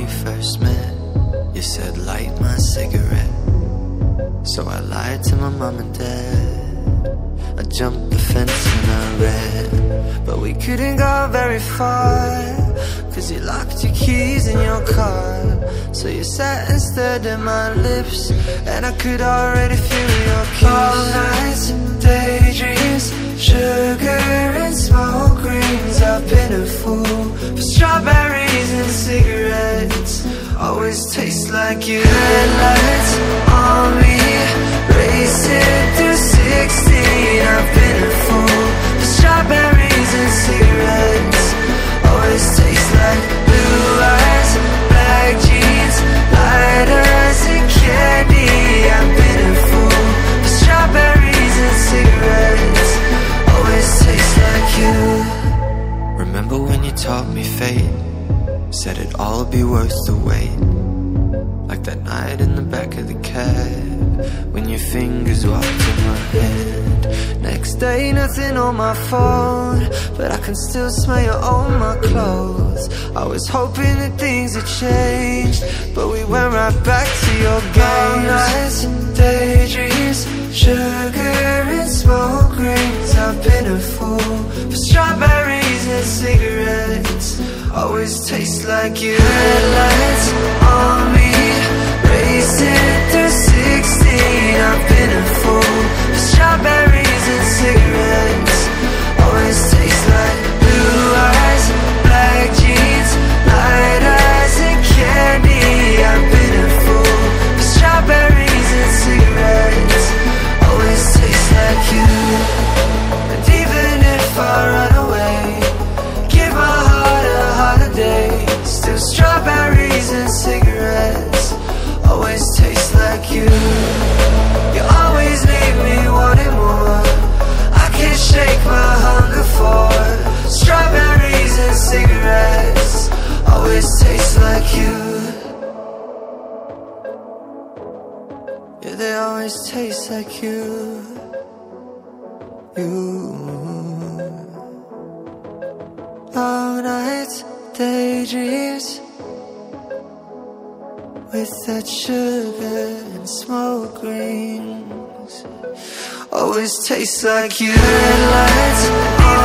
we first met, you said light my cigarette. So I lied to my mom and dad. I jumped the fence and I ran. But we couldn't go very far. Cause you locked your keys in your car. So you sat and stared at my lips. And I could already feel your kiss. All nights and daydreams, sugar and smoke rings. I've been a fool for strawberries and cigarettes. Always like you. Headlights on me, racing through 16. I've been a fool for strawberries and cigarettes. Always taste like blue eyes, black jeans, lighters and candy. I've been a fool for strawberries and cigarettes. Always taste like you. Remember when you taught me fate? Said it'd all be worth the wait. Night in the back of the cab when your fingers walked in my hand. Next day, nothing on my phone, but I can still smell you on my clothes. I was hoping that things had changed, but we went right back to your games. nights and daydreams, sugar and smoke rings. I've been a fool for strawberries and cigarettes. Always taste like you. Headlights on Yeah, they always taste like you. You. Long nights, daydreams with that sugar and smoke rings. Always tastes like you. Me, racing